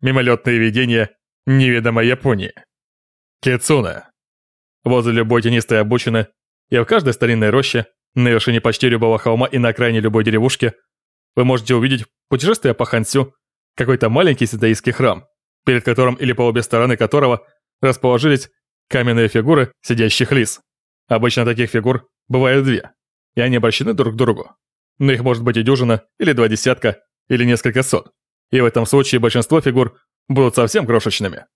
мимолетные видения неведомой Японии. Кицуна. Возле любой тенистой обочины и в каждой старинной роще, на вершине почти любого холма и на окраине любой деревушки, вы можете увидеть, путешествуя по Хансю, какой-то маленький сидаистский храм, перед которым или по обе стороны которого расположились каменные фигуры сидящих лис. Обычно таких фигур бывает две, и они обращены друг к другу. Но их может быть и дюжина, или два десятка, или несколько сот. И в этом случае большинство фигур будут совсем крошечными.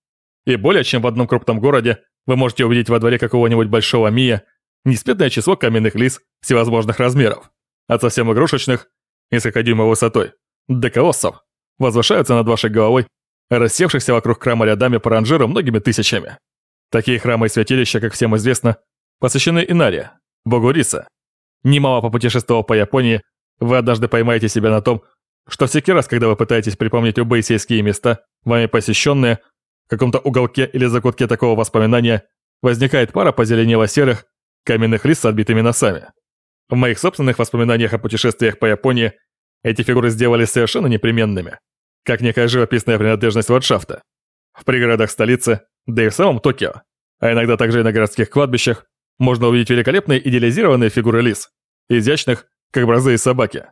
И более чем в одном крупном городе вы можете увидеть во дворе какого-нибудь большого мия несметное число каменных лис всевозможных размеров, от совсем игрушечных, несколько дюймов высотой, до колоссов, возвышаются над вашей головой, рассевшихся вокруг храма рядами по ранжиру многими тысячами. Такие храмы и святилища, как всем известно, посвящены Инаре, богу риса. Немало попутешествовав по Японии, вы однажды поймаете себя на том, что всякий раз, когда вы пытаетесь припомнить любые сельские места, вами посещенные, в каком-то уголке или закутке такого воспоминания, возникает пара позеленело-серых каменных лис с отбитыми носами. В моих собственных воспоминаниях о путешествиях по Японии эти фигуры сделались совершенно непременными, как некая живописная принадлежность ландшафта. В пригородах столицы, да и в самом Токио, а иногда также и на городских кладбищах, можно увидеть великолепные идеализированные фигуры лис, изящных, как бразы и собаки.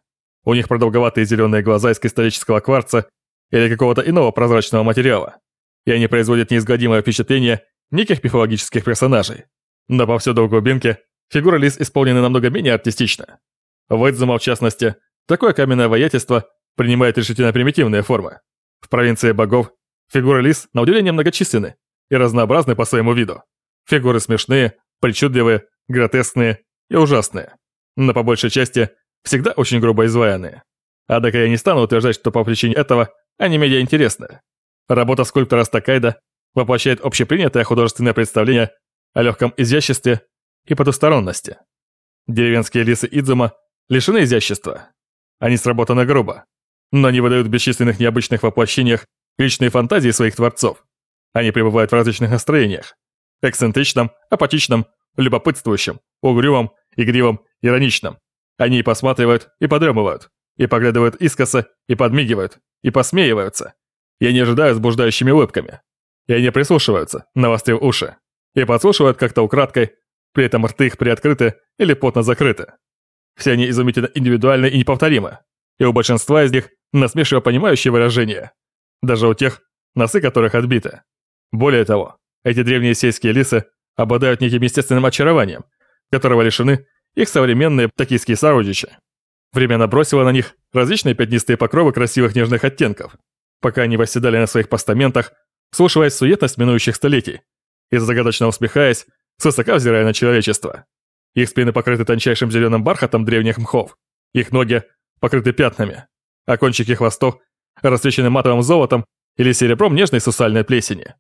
У них продолговатые зеленые глаза из кристаллического кварца или какого-то иного прозрачного материала, и они производят неизгладимое впечатление неких мифологических персонажей. Но повсюду в глубинке фигуры лис исполнены намного менее артистично. В Эдзума, в частности, такое каменное воятельство принимает решительно примитивные формы. В провинции богов фигуры лис на удивление многочисленны и разнообразны по своему виду. Фигуры смешные, причудливые, гротескные и ужасные. Но по большей части всегда очень грубо изваянные. Однако я не стану утверждать, что по причине этого они менее интересны. Работа скульптора Стакайда воплощает общепринятое художественное представление о легком изяществе и потусторонности. Деревенские лисы Идзума лишены изящества. Они сработаны грубо, но они выдают в бесчисленных необычных воплощениях личные фантазии своих творцов. Они пребывают в различных настроениях. Эксцентричном, апатичном, любопытствующем, угрюмом, игривом, ироничном. Они и посматривают, и подремывают, и поглядывают искоса, и подмигивают, и посмеиваются. И они ожидают с блуждающими улыбками. И они прислушиваются, навострив уши. И подслушивают как-то украдкой, при этом рты их приоткрыты или плотно закрыты. Все они изумительно индивидуальны и неповторимы. И у большинства из них насмешливо понимающие выражения. Даже у тех, носы которых отбиты. Более того, эти древние сельские лисы обладают неким естественным очарованием, которого лишены их современные токийские сородичи. Время набросило на них различные пятнистые покровы красивых нежных оттенков, пока они восседали на своих постаментах, слушаясь суетность минующих столетий и загадочно усмехаясь, свысока взирая на человечество. Их спины покрыты тончайшим зеленым бархатом древних мхов, их ноги покрыты пятнами, а кончики хвостов расцвечены матовым золотом или серебром нежной сусальной плесени.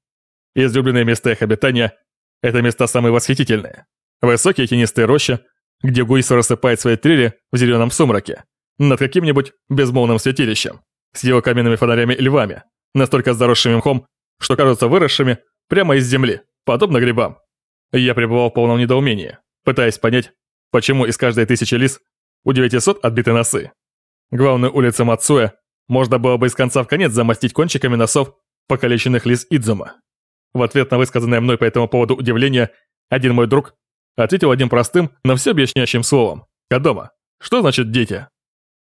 Излюбленные места их обитания – это места самые восхитительные. Высокие тенистые рощи, где Гуису рассыпает свои трели в зеленом сумраке, над каким-нибудь безмолвным святилищем, с его каменными фонарями и львами, настолько заросшими мхом, что кажутся выросшими прямо из земли, подобно грибам. Я пребывал в полном недоумении, пытаясь понять, почему из каждой тысячи лис у 900 отбиты носы. Главную улицу Мацуя можно было бы из конца в конец замостить кончиками носов покалеченных лис Идзума. В ответ на высказанное мной по этому поводу удивление, один мой друг ответил одним простым, но все объясняющим словом. «Кадома». Что значит «дети»?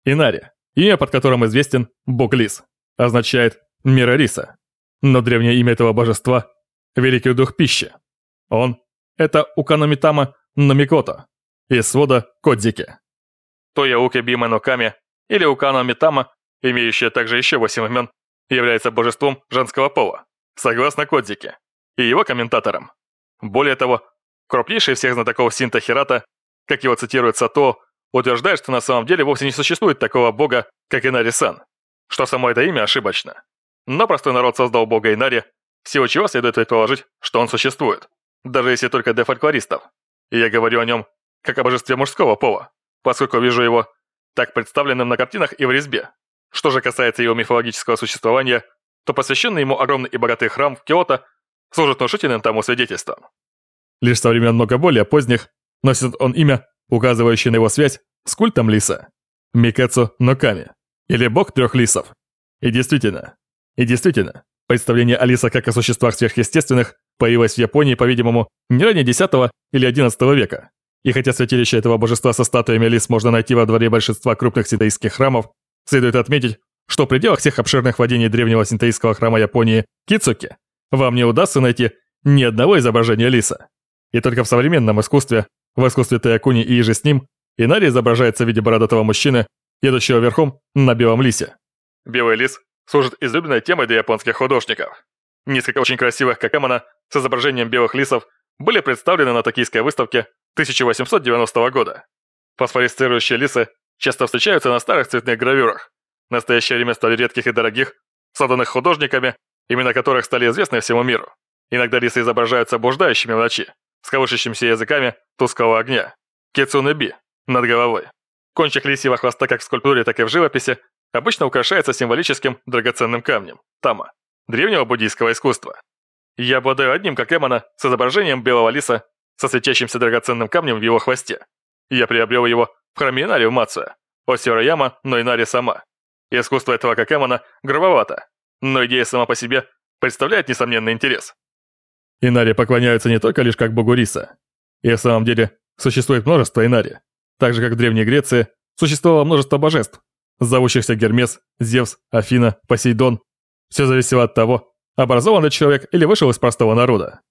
Инари, имя, под которым известен бог лис, означает «мира риса». Но древнее имя этого божества – Великий Дух Пищи. Он – это Уканомитама Номикото из свода Кодзики. Тояуки Бима Ноками или Уканомитама, имеющая также еще восемь имен, является божеством женского пола, согласно Кодзике, и его комментаторам. Более того, крупнейший всех знатоков Синта Хирата, как его цитирует Сато, утверждает, что на самом деле вовсе не существует такого бога, как Инари-сан, что само это имя ошибочно. Но простой народ создал бога Инари, всего чего следует предположить, что он существует, даже если только для фольклористов. И я говорю о нем как о божестве мужского пола, поскольку вижу его так представленным на картинах и в резьбе. Что же касается его мифологического существования, то посвященный ему огромный и богатый храм в Киото служит внушительным тому свидетельством. Лишь со времен много более поздних носит он имя, указывающее на его связь с культом лиса – Микэцу Ноками, или бог трех лисов. И действительно, И действительно, представление Алиса как о существах сверхъестественных появилось в Японии, по-видимому, не ранее X или XI века. И хотя святилище этого божества со статуями лис можно найти во дворе большинства крупных синтоистских храмов, следует отметить, что в пределах всех обширных владений древнего синтоистского храма Японии Кицуки вам не удастся найти ни одного изображения лиса. И только в современном искусстве, в искусстве Таякуни и иже с ним, Инари изображается в виде бородатого мужчины, едущего верхом на белом лисе. Белый лис служит излюбленной темой для японских художников. Несколько очень красивых какамана с изображением белых лисов были представлены на токийской выставке 1890 года. Фосфорисцирующие лисы часто встречаются на старых цветных гравюрах. Настоящее время стали редких и дорогих, созданных художниками, имена которых стали известны всему миру. Иногда лисы изображаются блуждающими в ночи, с колышащимися языками тусклого огня. Кицунеби над головой. Кончик лисьего хвоста как в скульптуре, так и в живописи обычно украшается символическим драгоценным камнем – тама, древнего буддийского искусства. Я обладаю одним какемона с изображением белого лиса со светящимся драгоценным камнем в его хвосте. Я приобрел его в храме Инари в Мацуя, Яма, но Инари сама. Искусство этого какемона грубовато, но идея сама по себе представляет несомненный интерес. Инари поклоняются не только лишь как богу риса. И в самом деле существует множество Инари. Так же, как в Древней Греции, существовало множество божеств, зовущихся Гермес, Зевс, Афина, Посейдон. Все зависело от того, образованный человек или вышел из простого народа.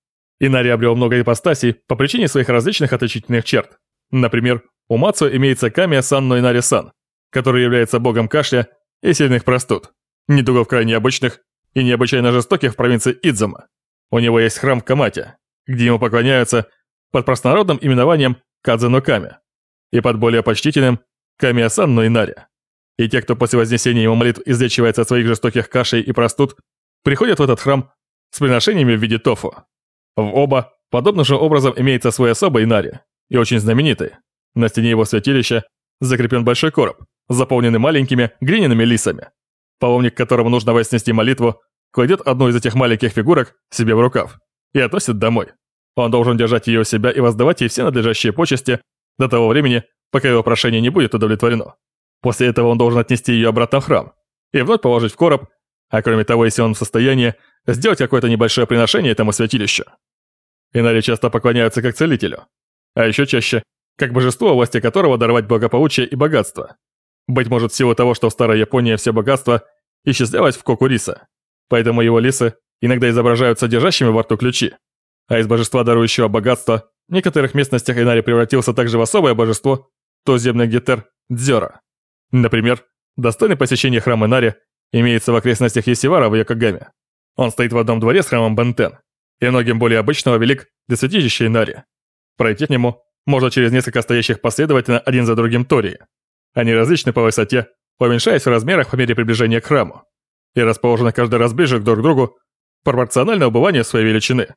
Инари обрел много ипостасей по причине своих различных отличительных черт. Например, у Мацу имеется Камия Сан Инари Сан, который является богом кашля и сильных простуд, недугов крайне обычных и необычайно жестоких в провинции Идзума. У него есть храм в Камате, где ему поклоняются под простонародным именованием Кадзено Ками и под более почтительным Камия-сан. И те, кто после вознесения его молитв излечивается от своих жестоких кашей и простуд, приходят в этот храм с приношениями в виде тофу. В оба подобным же образом имеется свой особый Инари, и очень знаменитый. На стене его святилища закреплен большой короб, заполненный маленькими глиняными лисами. Паломник, которому нужно вознести молитву, кладет одну из этих маленьких фигурок себе в рукав и относит домой. Он должен держать ее у себя и воздавать ей все надлежащие почести до того времени, пока его прошение не будет удовлетворено. После этого он должен отнести ее обратно в храм и вновь положить в короб, а кроме того, если он в состоянии, сделать какое-то небольшое приношение этому святилищу. Инари часто поклоняются как целителю, а еще чаще, как божеству, власти которого даровать благополучие и богатство. Быть может, в силу того, что в старой Японии все богатство исчислялось в кокуриса, поэтому его лисы иногда изображают содержащими во рту ключи. А из божества, дарующего богатство, в некоторых местностях Инари превратился также в особое божество, туземный гетер Дзёра. Например, достойный посещения храм Инари имеется в окрестностях Есивара в Якогаме. Он стоит в одном дворе с храмом Бентен, и многим более обычного велик для святилища Инари. Пройти к нему можно через несколько стоящих последовательно один за другим тории. Они различны по высоте, уменьшаясь в размерах по мере приближения к храму и расположены каждый раз ближе друг к другу, пропорционально убыванию своей величины.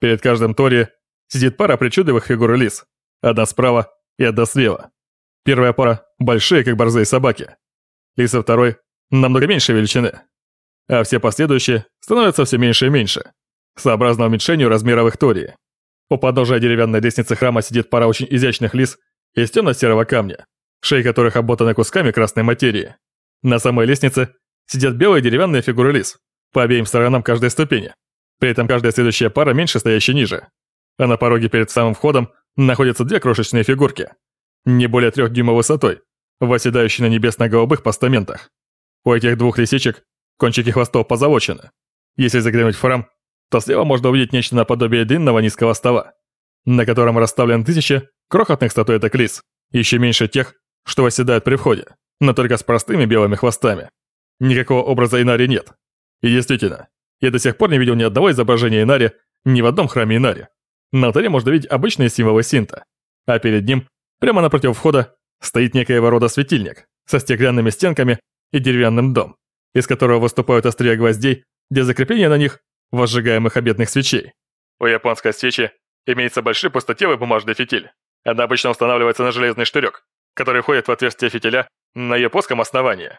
Перед каждым Тори сидит пара причудливых фигур лис, одна справа и одна слева. Первая пара – большие, как борзые собаки. Лисы второй – намного меньше величины. А все последующие становятся все меньше и меньше, сообразно уменьшению размеров их Тории. У подножия деревянной лестницы храма сидит пара очень изящных лис из темно-серого камня, шеи которых обмотаны кусками красной материи. На самой лестнице сидят белые деревянные фигуры лис, по обеим сторонам каждой ступени. При этом каждая следующая пара меньше стоящей ниже. А на пороге перед самым входом находятся две крошечные фигурки, не более трех дюймов высотой, восседающие на небесно-голубых постаментах. У этих двух лисичек кончики хвостов позолочены. Если заглянуть в храм, то слева можно увидеть нечто наподобие длинного низкого стола, на котором расставлены тысячи крохотных статуэток лис, еще меньше тех, что восседают при входе, но только с простыми белыми хвостами. Никакого образа Инари нет. И действительно, я до сих пор не видел ни одного изображения Инари ни в одном храме Инари. На алтаре можно видеть обычные символы синта, а перед ним, прямо напротив входа, стоит некоего рода светильник со стеклянными стенками и деревянным дом, из которого выступают острия гвоздей для закрепления на них возжигаемых обедных свечей. У японской свечи имеется большой пустотелый бумажный фитиль. Она обычно устанавливается на железный штырек, который входит в отверстие фитиля на ее плоском основании.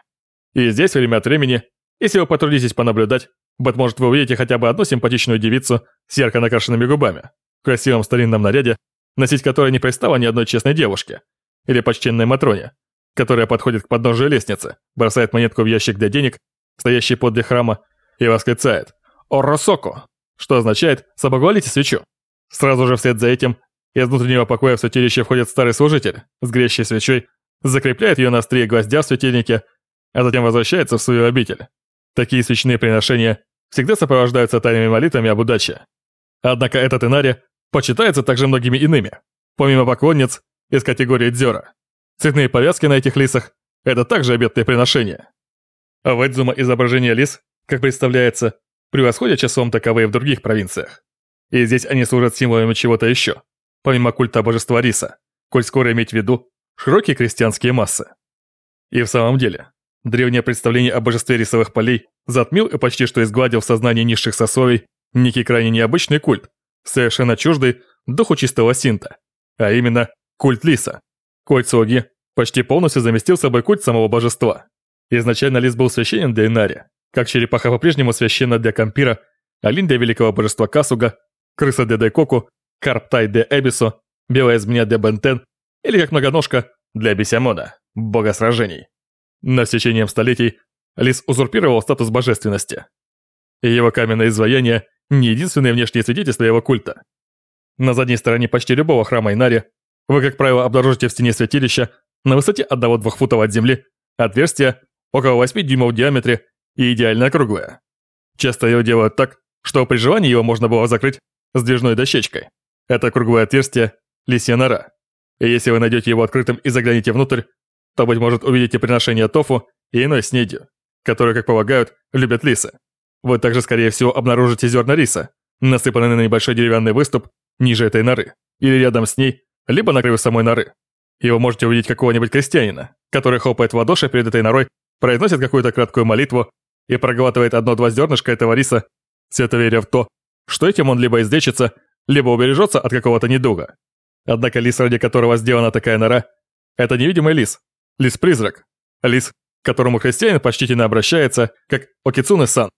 И здесь время от времени, если вы потрудитесь понаблюдать, быть может вы увидите хотя бы одну симпатичную девицу с ярко накрашенными губами, в красивом старинном наряде, носить которой не пристало ни одной честной девушке, или почтенной Матроне, которая подходит к подножию лестницы, бросает монетку в ящик для денег, стоящий подле храма, и восклицает «Оросоко», что означает «соблаговолите свечу». Сразу же вслед за этим из внутреннего покоя в святилище входит старый служитель с грящей свечой, закрепляет ее на острие гвоздя в светильнике, а затем возвращается в свою обитель. Такие свечные приношения всегда сопровождаются тайными молитвами об удаче. Однако этот Инари почитается также многими иными, помимо поклонниц из категории дзёра. Цветные повязки на этих лисах – это также обетные приношения. А в Эдзума изображение лис, как представляется, превосходят числом таковые в других провинциях. И здесь они служат символами чего-то еще, помимо культа божества риса, коль скоро иметь в виду широкие крестьянские массы. И в самом деле, древнее представление о божестве рисовых полей затмил и почти что изгладил в сознании низших сословий некий крайне необычный культ, совершенно чуждый духу чистого синта, а именно культ лиса. Культ Соги почти полностью заместил собой культ самого божества. Изначально лис был священен для Инари, как черепаха по-прежнему священна для Кампира, олень для великого божества Касуга, крыса для Дайкоку, карптай для Эбисо, белая змея для Бентен или как многоножка для Бесямона, бога сражений. Но с течением столетий лис узурпировал статус божественности. Его каменное изваяние не единственное внешнее свидетельство его культа. На задней стороне почти любого храма Инари вы, как правило, обнаружите в стене святилища на высоте 1-2 футов от земли отверстие около 8 дюймов в диаметре и идеально округлое. Часто его делают так, что при желании его можно было закрыть сдвижной дощечкой. Это круглое отверстие – лисья нора. И если вы найдете его открытым и заглянете внутрь, то, быть может, увидите приношение тофу и иной снедью, которые, как полагают, любят лисы. Вы также, скорее всего, обнаружите зерна риса, насыпанные на небольшой деревянный выступ ниже этой норы, или рядом с ней, либо на краю самой норы. И вы можете увидеть какого-нибудь крестьянина, который хлопает в ладоши перед этой норой, произносит какую-то краткую молитву и проглатывает одно-два зернышка этого риса, свято веря в то, что этим он либо излечится, либо убережется от какого-то недуга. Однако лис, ради которого сделана такая нора, это невидимый лис, лис-призрак, лис, к которому христианин почтительно обращается, как Окицуны-сан.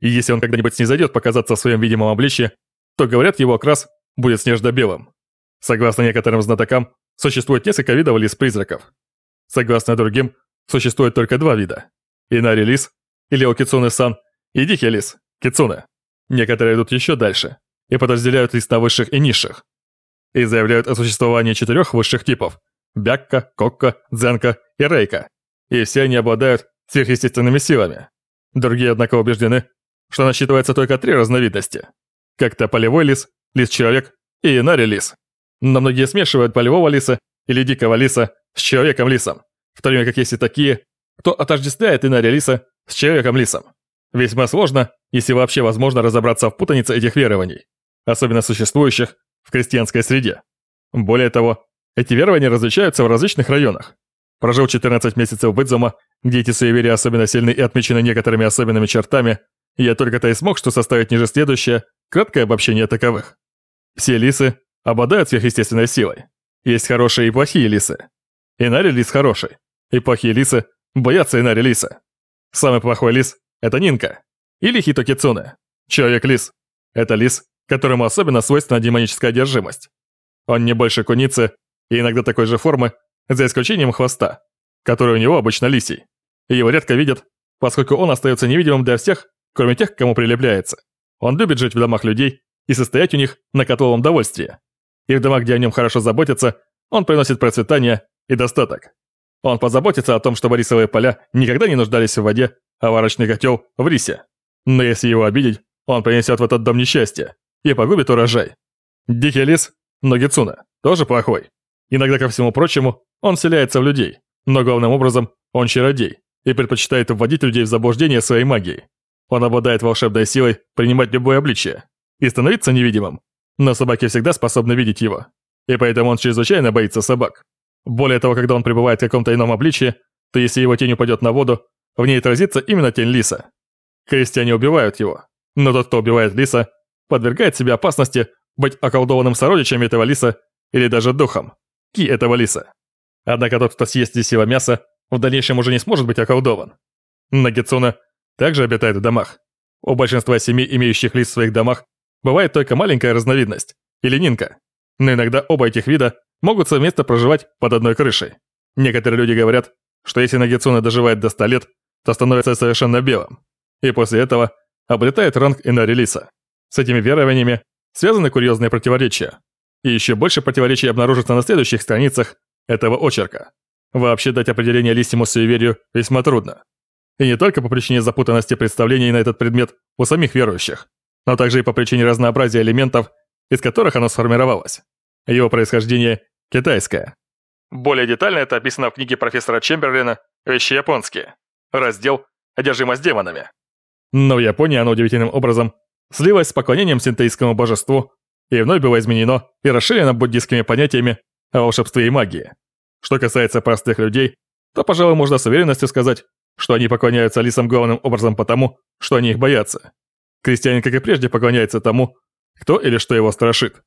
И если он когда-нибудь снизойдет показаться в своем видимом обличье, то, говорят, его окрас будет снежно-белым. Согласно некоторым знатокам, существует несколько видов лис-призраков. Согласно другим, существует только два вида. Инари-лис, или Окицуны-сан, и дикий лис, кицуне. Некоторые идут еще дальше и подразделяют лис на высших и низших. И заявляют о существовании четырех высших типов – бякка, кокка, дзенка и рейка. И все они обладают сверхъестественными силами. Другие, однако, убеждены, что насчитывается только три разновидности. Как-то полевой лис, лис-человек и инари-лис. Но многие смешивают полевого лиса или дикого лиса с человеком-лисом, в то время как есть и такие, кто отождествляет инари-лиса с человеком-лисом. Весьма сложно, если вообще возможно разобраться в путанице этих верований, особенно существующих в крестьянской среде. Более того, эти верования различаются в различных районах. Прожил 14 месяцев в Идзума, где эти суеверия особенно сильны и отмечены некоторыми особенными чертами, я только-то и смог что составить ниже следующее, краткое обобщение таковых. Все лисы обладают сверхъестественной силой. Есть хорошие и плохие лисы. Инари лис хороший, и плохие лисы боятся Инари лиса. Самый плохой лис – это Нинка, или Хитокицуне, человек-лис. Это лис, которому особенно свойственна демоническая одержимость. Он не больше куницы и иногда такой же формы, за исключением хвоста, который у него обычно лисий. Его редко видят, поскольку он остается невидимым для всех, кроме тех, к кому прилепляется. Он любит жить в домах людей и состоять у них на котовом довольствии. И в домах, где о нем хорошо заботятся, он приносит процветание и достаток. Он позаботится о том, чтобы рисовые поля никогда не нуждались в воде, а варочный котел в рисе. Но если его обидеть, он принесет в этот дом несчастье и погубит урожай. Дикий лис, Ногицуна, тоже плохой. Иногда, ко всему прочему, он вселяется в людей, но главным образом он чародей и предпочитает вводить людей в заблуждение своей магией. Он обладает волшебной силой принимать любое обличие и становиться невидимым, но собаки всегда способны видеть его, и поэтому он чрезвычайно боится собак. Более того, когда он пребывает в каком-то ином обличии, то если его тень упадет на воду, в ней отразится именно тень лиса. Крестьяне убивают его, но тот, кто убивает лиса, подвергает себе опасности быть околдованным сородичем этого лиса или даже духом, ки этого лиса. Однако тот, кто съест здесь его мясо, в дальнейшем уже не сможет быть околдован. Нагицуна также обитает в домах. У большинства семей, имеющих лис в своих домах, бывает только маленькая разновидность, или нинка. Но иногда оба этих вида могут совместно проживать под одной крышей. Некоторые люди говорят, что если Нагицуна доживает до 100 лет, то становится совершенно белым. И после этого обретает ранг инорелиса. С этими верованиями связаны курьезные противоречия. И еще больше противоречий обнаружится на следующих страницах этого очерка. Вообще дать определение листьему суеверию весьма трудно. И не только по причине запутанности представлений на этот предмет у самих верующих, но также и по причине разнообразия элементов, из которых оно сформировалось. Его происхождение китайское. Более детально это описано в книге профессора Чемберлина «Вещи японские», раздел «Одержимость демонами». Но в Японии оно удивительным образом слилось с поклонением синтеистскому божеству и вновь было изменено и расширено буддийскими понятиями о волшебстве и магии. Что касается простых людей, то, пожалуй, можно с уверенностью сказать, что они поклоняются лисам главным образом потому, что они их боятся. Крестьянин, как и прежде, поклоняется тому, кто или что его страшит.